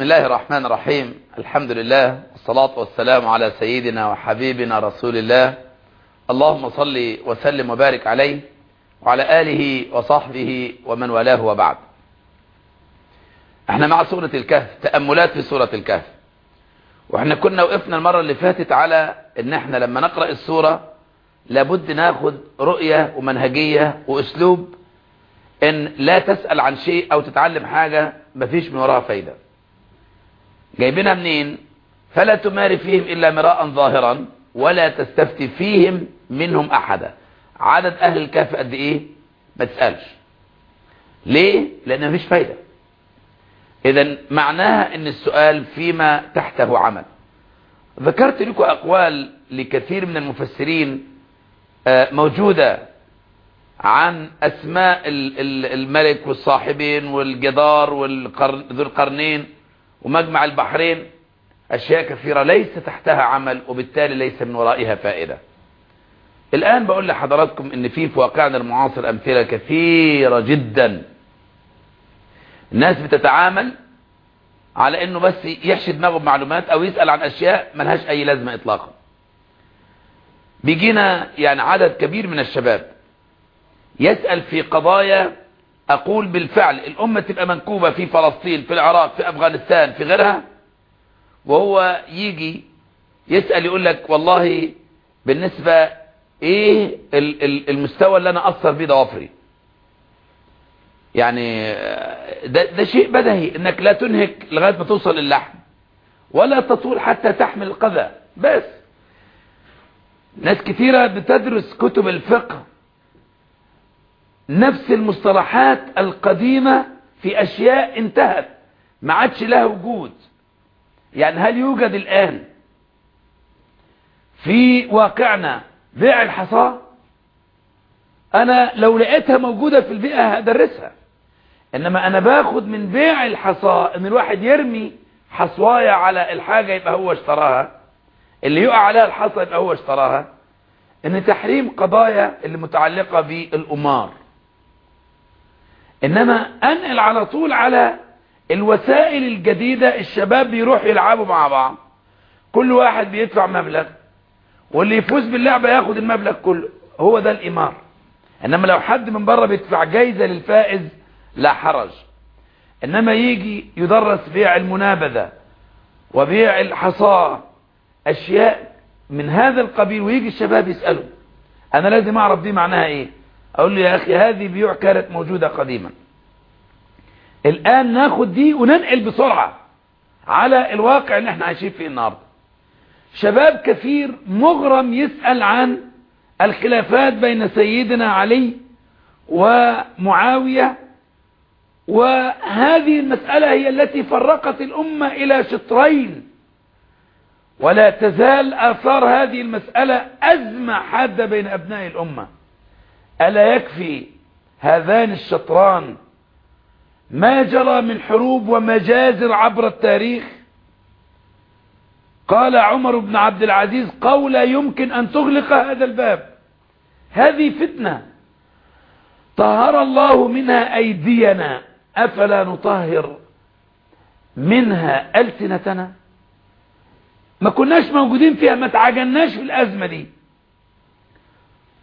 بسم الله الرحمن الرحيم. الحمد لله والصلاة والسلام على سيدنا وحبيبنا رسول الله. اللهم صل وسلم وبارك عليه وعلى آله وصحبه ومن والاه وبعد. إحنا مع سورة الكهف تأملات في سورة الكهف. وإحنا كنا وقفنا المرة اللي فاتت على إن إحنا لما نقرأ السورة لابد ناخد رؤية ومنهجية وأسلوب إن لا تسأل عن شيء أو تتعلم حاجة مفيش من وراها فايدة. جايبينها منين؟ فلا تماري فيهم إلا مراء ظاهرا ولا تستفتي فيهم منهم أحدا. عدد أهل الكهف قد إيه؟ ما تسألش. ليه؟ لأن مفيش فايدة. اذا معناها إن السؤال فيما تحته عمل. ذكرت لكم أقوال لكثير من المفسرين موجودة عن أسماء الملك والصاحبين والجدار وذو القرنين. ومجمع البحرين أشياء كثيرة ليس تحتها عمل وبالتالي ليس من ورائها فائدة. الآن بقول لحضراتكم إن في في واقعنا المعاصر أمثلة كثيرة جدا. الناس بتتعامل على إنه بس يحشي دماغه بمعلومات أو يسأل عن أشياء ملهاش أي لازمة اطلاقا. بيجينا يعني عدد كبير من الشباب يسأل في قضايا أقول بالفعل الأمة تبقى منكوبة في فلسطين في العراق في أفغانستان في غيرها. وهو يجي يسأل يقول لك والله بالنسبة إيه المستوى اللي أنا أثر بيه ضوافري يعني ده, ده شيء بدهي إنك لا تنهك لغاية ما توصل للحم ولا تطول حتى تحمل القذى. بس ناس كثيرة بتدرس كتب الفقه نفس المصطلحات القديمة في أشياء انتهت ما عادش لها وجود. يعني هل يوجد الآن في واقعنا بيع الحصاه أنا لو لقيتها موجودة في البيئة هدرسها. إنما أنا باخد من بيع الحصى إن الواحد يرمي حصواية على الحاجة يبقى هو اشتراها اللي يقع عليها الحصى يبقى هو اشتراها. إن تحريم قضايا اللي متعلقة بالامار إنما أنقل على طول على الوسائل الجديدة الشباب بيروح يلعبوا مع بعض. كل واحد بيدفع مبلغ واللي يفوز باللعبة ياخد المبلغ كله. هو ده الإمار. إنما لو حد من بره بيدفع جايزة للفائز لا حرج. إنما يجي يدرس بيع المنابذة وبيع الحصاة أشياء من هذا القبيل ويجي الشباب يسألوا. أنا لازم أعرف دي معناها إيه؟ أقول له يا أخي هذه بيوع كانت موجودة قديما. الآن ناخد دي وننقل بسرعة على الواقع اللي إحنا عايشين فيه النهاردة. شباب كثير مغرم يسأل عن الخلافات بين سيدنا علي ومعاوية وهذه المسألة هي التي فرقت الأمة إلى شطرين. ولا تزال آثار هذه المسألة أزمة حادة بين أبناء الأمة. ألا يكفي هذان الشطران ما جرى من حروب ومجازر عبر التاريخ؟ قال عمر بن عبد العزيز قولا يمكن أن تغلق هذا الباب. هذه فتنة طهر الله منها أيدينا أفلا نطهر منها ألسنتنا؟ ما كناش موجودين فيها ما تعجلناش في الأزمة دي.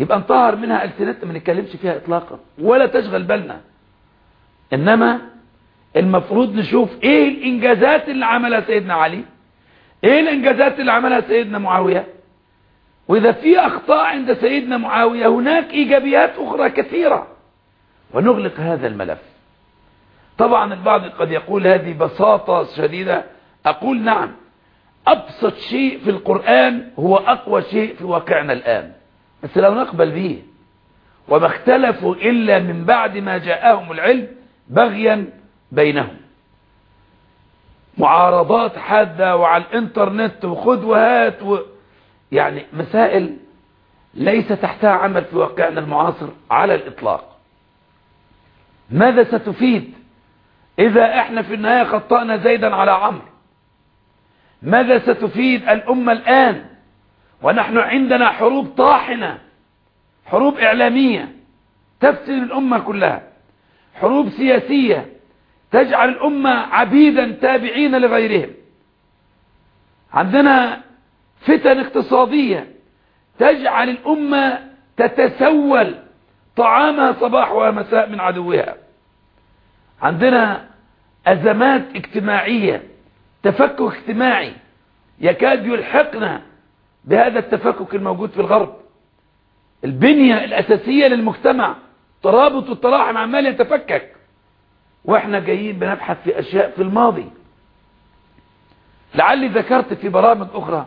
يبقى نطهر منها ألسنتنا ما نتكلمش فيها إطلاقا ولا تشغل بالنا. إنما المفروض نشوف إيه الإنجازات اللي عملها سيدنا علي إيه الإنجازات اللي عملها سيدنا معاوية. وإذا في أخطاء عند سيدنا معاوية هناك إيجابيات أخرى كثيرة. ونغلق هذا الملف. طبعا البعض قد يقول هذه بساطة شديدة. أقول نعم أبسط شيء في القرآن هو أقوى شيء في واقعنا الآن. بس لا نقبل به وما اختلفوا إلا من بعد ما جاءهم العلم بغيا بينهم. معارضات حادة وعلى الإنترنت وخذ وهات و... يعني مسائل ليس تحتها عمل في واقعنا المعاصر على الإطلاق. ماذا ستفيد إذا إحنا في النهاية خطأنا زيدا على عمرو؟ ماذا ستفيد الأمة الآن ونحن عندنا حروب طاحنة حروب إعلامية تفسد الأمة كلها حروب سياسية تجعل الأمة عبيدا تابعين لغيرهم. عندنا فتن اقتصادية تجعل الأمة تتسول طعامها صباح ومساء من عدوها. عندنا أزمات اجتماعية تفكك اجتماعي يكاد يلحقنا بهذا التفكك الموجود في الغرب. البنية الأساسية للمجتمع ترابط التراحم عمال يتفكك. وإحنا جايين بنبحث في أشياء في الماضي. لعلي ذكرت في برامج أخرى.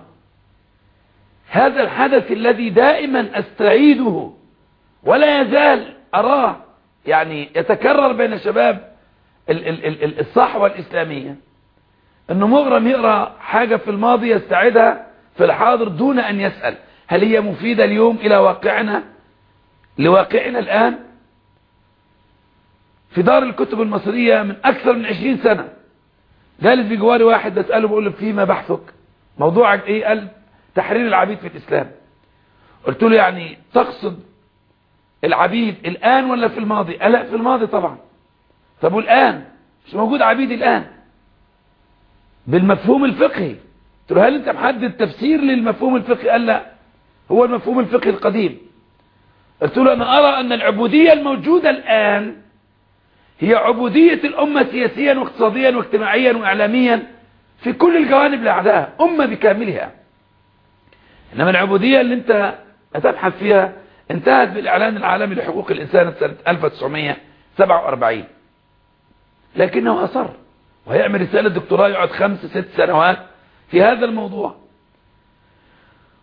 هذا الحدث الذي دائما أستعيده ولا يزال أراه يعني يتكرر بين شباب الصحوة الإسلامية. أنه مغرم يقرأ حاجة في الماضي يستعيدها في الحاضر دون أن يسأل هل هي مفيدة اليوم إلى واقعنا؟ لواقعنا الآن؟ في دار الكتب المصرية من أكثر من عشرين سنة جالس بجواري واحد بسأله بقول له فيما بحثك؟ موضوعك إيه؟ قال تحرير العبيد في الإسلام. قلت له يعني تقصد العبيد الآن ولا في الماضي؟ قال لا في الماضي طبعا. طب والآن؟ مش موجود عبيد الآن. بالمفهوم الفقهي. قلت له هل انت محدد تفسير للمفهوم الفقهي؟ قال لا هو المفهوم الفقهي القديم. قلت له أنا أرى أن العبودية الموجودة الآن هي عبودية الأمة سياسيا واقتصاديا واجتماعيا وإعلاميا في كل الجوانب الأعداء أمة بكاملها. إنما العبودية اللي أنت هتبحث فيها انتهت بالإعلان العالمي لحقوق الإنسان سنة 1947 لكنه أصر وهيعمل رسالة دكتوراه يقعد خمس ست سنوات في هذا الموضوع.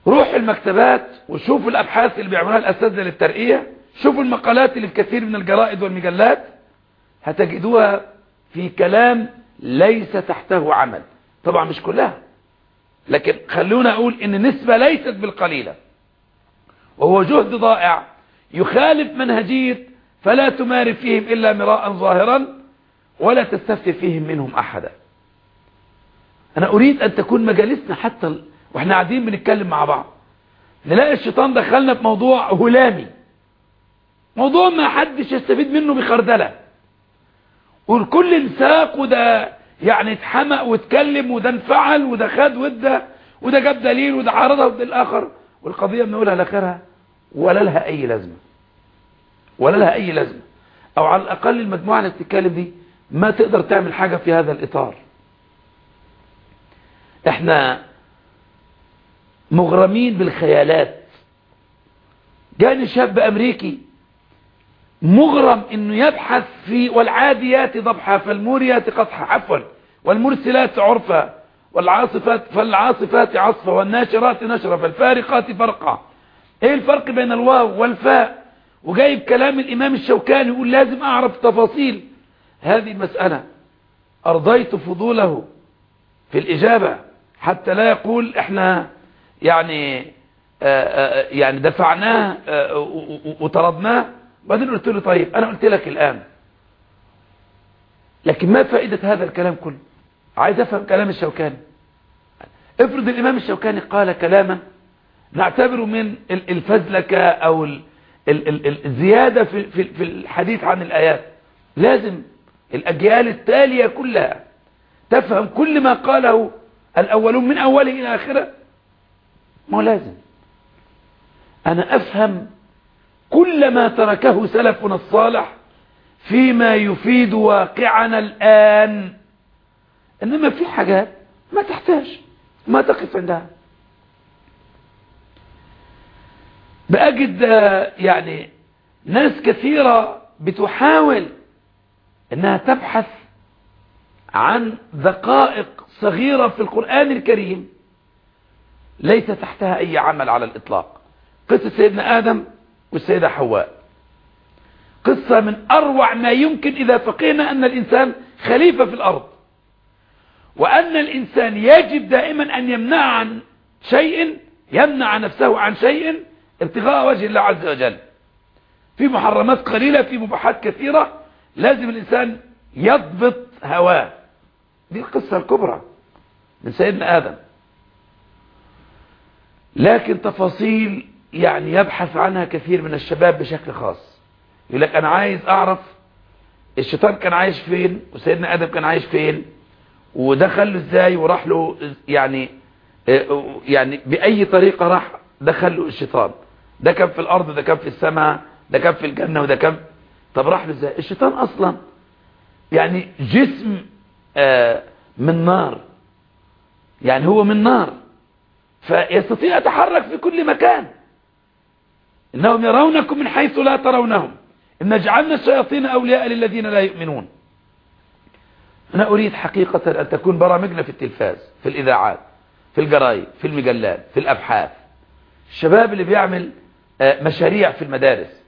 روح المكتبات وشوفوا الأبحاث اللي بيعملوها الأساتذة للترقية شوفوا المقالات اللي في كثير من الجرائد والمجلات هتجدوها في كلام ليس تحته عمل. طبعا مش كلها. لكن خلونا أقول إن نسبة ليست بالقليلة. وهو جهد ضائع يخالف منهجية فلا تماري فيهم إلا مراء ظاهرا ولا تستفتي فيهم منهم أحدا. أنا أريد أن تكون مجالسنا حتى وإحنا قاعدين بنتكلم مع بعض. نلاقي الشيطان دخلنا في موضوع هلامي. موضوع ما حدش يستفيد منه بخردلة. والكل انساق وده يعني اتحمق واتكلم وده انفعل وده خد ودة وده جاب دليل وده عارضها وده الآخر. والقضية بنقولها لآخرها ولا لها أي لازمة. ولا لها أي لازمة. أو على الأقل المجموعة اللي بتتكلم دي ما تقدر تعمل حاجة في هذا الإطار. إحنا مغرمين بالخيالات. جاني شاب أمريكي مغرم إنه يبحث في والعاديات ضبحا فالموريات قطحا عفوا والمرسلات عرفا والعاصفات فالعاصفات عصفا والناشرات نشرا فالفارقات فرقا إيه الفرق بين الواو والفاء؟ وجايب كلام الإمام الشوكاني يقول لازم أعرف تفاصيل. هذه المسألة أرضيت فضوله في الإجابة. حتى لا يقول إحنا يعني آآ آآ يعني دفعناه وطردناه. بعدين قلت له طيب أنا قلت لك الآن. لكن ما فائدة هذا الكلام كله؟ عايز أفهم كلام الشوكاني. افرض الإمام الشوكاني قال كلاما نعتبره من الفزلكة أو الزيادة في الحديث عن الآيات. لازم الأجيال التالية كلها تفهم كل ما قاله الأولون من اوله إلى آخرة. ما لازم. أنا أفهم كل ما تركه سلفنا الصالح فيما يفيد واقعنا الآن. إنما في حاجات ما تحتاج ما تقف عندها. بأجد يعني ناس كثيرة بتحاول إنها تبحث عن دقائق صغيرة في القرآن الكريم. ليس تحتها أي عمل على الإطلاق. قصة سيدنا آدم والسيدة حواء. قصة من أروع ما يمكن إذا فقهنا أن الإنسان خليفة في الأرض. وأن الإنسان يجب دائما أن يمنع عن شيء يمنع نفسه عن شيء ابتغاء وجه الله عز وجل. في محرمات قليلة في مباحات كثيرة لازم الإنسان يضبط هواه. دي القصة الكبرى من سيدنا آدم. لكن تفاصيل يعني يبحث عنها كثير من الشباب بشكل خاص. يقول لك أنا عايز أعرف الشيطان كان عايش فين وسيدنا آدم كان عايش فين ودخل له إزاي وراح له يعني يعني بأي طريقة راح دخل له الشيطان. ده كان في الأرض ده كان في السماء ده كان في الجنة وده كان طب راح له إزاي؟ الشيطان أصلا يعني جسم من نار. يعني هو من نار. فيستطيع يتحرك في كل مكان. إنهم يرونكم من حيث لا ترونهم. إن جعلنا الشياطين أولياء للذين لا يؤمنون. أنا أريد حقيقة أن تكون برامجنا في التلفاز في الإذاعات في الجرايد في المجلات في الأبحاث. الشباب اللي بيعمل مشاريع في المدارس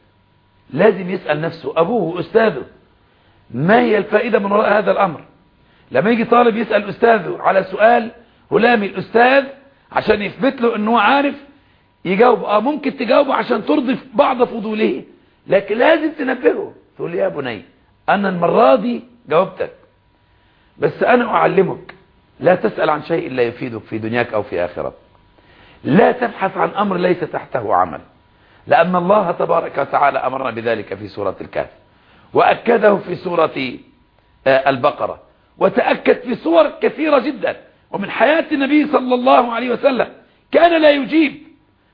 لازم يسأل نفسه أبوه وأستاذه ما هي الفائدة من وراء هذا الأمر؟ لما يجي طالب يسأل أستاذه على سؤال هلامي الأستاذ عشان يثبت له أنه عارف يجاوب آه ممكن تجاوبه عشان ترضي بعض فضوله. لكن لازم تنبهه. تقول يا بني أنا المرة دي جاوبتك بس أنا أعلمك لا تسأل عن شيء لا يفيدك في دنياك أو في آخرتك. لا تبحث عن أمر ليس تحته عمل. لأن الله تبارك وتعالى أمرنا بذلك في سورة الكهف. وأكده في سورة البقرة. وتأكد في صور كثيرة جدا. ومن حياة النبي صلى الله عليه وسلم كان لا يجيب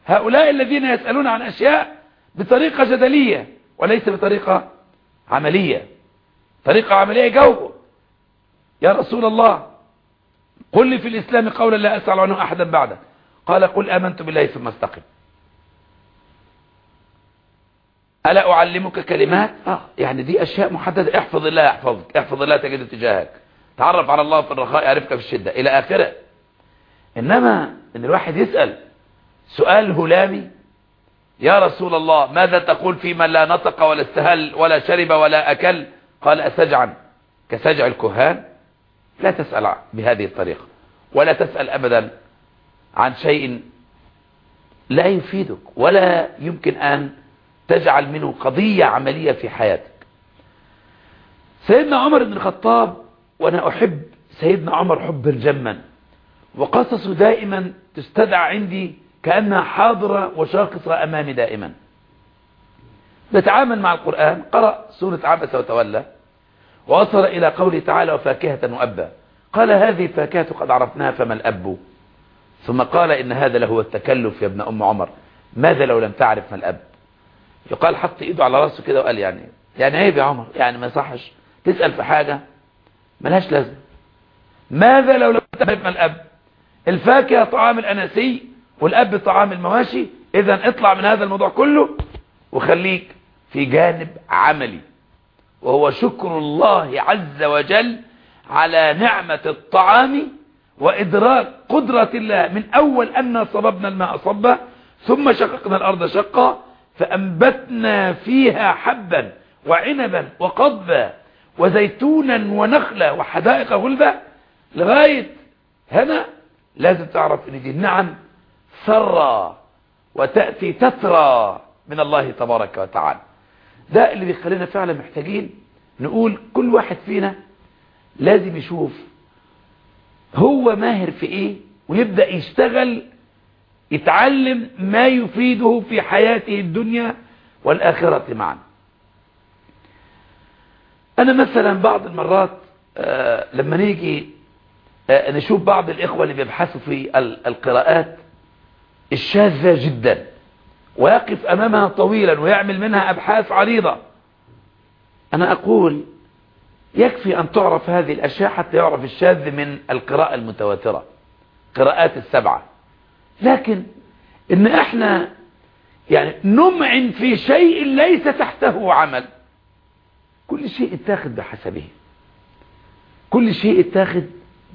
هؤلاء الذين يسألون عن أشياء بطريقة جدلية وليس بطريقة عملية. طريقة عملية يجاوبه يا رسول الله قل لي في الإسلام قولا لا أسأل عنه أحدا بعده. قال قل آمنت بالله ثم استقم. ألا أعلمك كلمات؟ آه يعني دي أشياء محددة. احفظ الله يحفظك احفظ الله تجد تجاهك. تعرف على الله في الرخاء يعرفك في الشدة. إلى آخره. إنما إن الواحد يسأل سؤال هلامي يا رسول الله ماذا تقول في من لا نطق ولا استهل ولا شرب ولا أكل؟ قال أسجعا كسجع الكهان لا تسأل بهذه الطريقة. ولا تسأل أبدا عن شيء لا يفيدك. ولا يمكن أن تجعل منه قضية عملية في حياتك. سيدنا عمر بن الخطاب وأنا أحب سيدنا عمر حبا جما وقصصه دائما تستدعى عندي كأنها حاضرة وشاخصة أمامي دائما. بتعامل مع القرآن. قرأ سورة عبس وتولى. ووصل إلى قوله تعالى وفاكهة وأبا. قال هذه فاكهة قد عرفناها فما الأب؟ ثم قال إن هذا لهو التكلف يا ابن أم عمر. ماذا لو لم تعرف ما الأب؟ يقال حط إيده على راسه كده وقال يعني. يعني عيب يا عمر. يعني ما يصحش. تسأل في حاجة. ملهاش لازمة. ماذا لو لم ما الأب؟ الفاكهة طعام الأناسي والأب طعام المواشي. إذا اطلع من هذا الموضوع كله وخليك في جانب عملي. وهو شكر الله عز وجل على نعمة الطعام وإدراك قدرة الله. من أول أن صببنا الماء صبا ثم شققنا الأرض شقا فأنبتنا فيها حبا وعنبا وقضبا وزيتونا ونخلا وحدائق غلبة لغاية هنا لازم تعرف إن دي النعم ثرى وتأتي تترى من الله تبارك وتعالى. ده اللي بيخلينا فعلا محتاجين نقول كل واحد فينا لازم يشوف هو ماهر في إيه ويبدأ يشتغل يتعلم ما يفيده في حياته الدنيا والآخرة معا. أنا مثلا بعض المرات آه لما نيجي آه نشوف بعض الإخوة اللي بيبحثوا في القراءات الشاذة جدا ويقف أمامها طويلا ويعمل منها أبحاث عريضة. أنا أقول يكفي أن تعرف هذه الأشياء حتى يعرف الشاذ من القراءة المتواترة قراءات السبعة. لكن إن إحنا يعني نمعن في شيء ليس تحته عمل. كل شيء اتاخد بحسبه. كل شيء اتاخد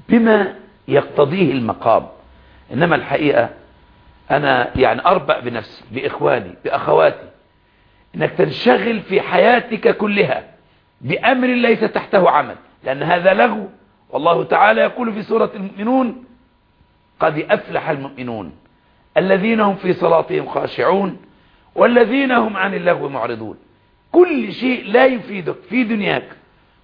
بما يقتضيه المقام. إنما الحقيقة أنا يعني أربأ بنفسي بإخواني بأخواتي إنك تنشغل في حياتك كلها بأمر ليس تحته عمل. لأن هذا لغو. والله تعالى يقول في سورة المؤمنون قد أفلح المؤمنون الذين هم في صلاتهم خاشعون والذين هم عن اللغو معرضون كل شيء لا يفيدك في دنياك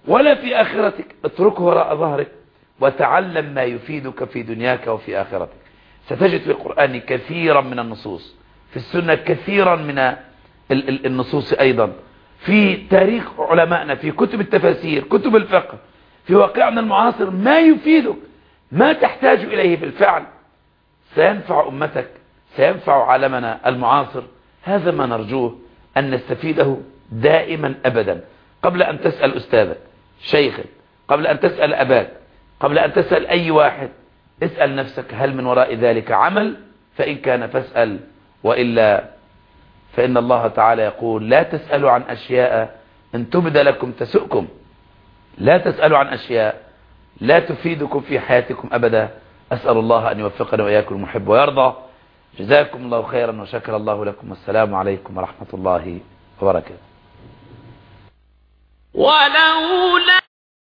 ولا في آخرتك. اتركه وراء ظهرك وتعلم ما يفيدك في دنياك وفي آخرتك. ستجد في القرآن كثيرا من النصوص في السنة كثيرا من النصوص أيضا. في تاريخ علمائنا في كتب التفاسير كتب الفقه في واقعنا المعاصر ما يفيدك ما تحتاج إليه بالفعل. سينفع أمتك سينفع عالمنا المعاصر. هذا ما نرجوه أن نستفيده دائما أبدا. قبل أن تسأل أستاذك شيخك قبل أن تسأل أباك قبل أن تسأل أي واحد اسأل نفسك هل من وراء ذلك عمل؟ فإن كان فاسأل. وإلا فإن الله تعالى يقول لا تسألوا عن أشياء إن تبد لكم تسؤكم. لا تسألوا عن أشياء لا تفيدكم في حياتكم أبدا. أسأل الله أن يوفقنا وإياكم المحب ويرضى. جزاكم الله خيرا وشكر الله لكم. والسلام عليكم ورحمة الله وبركاته. ولولا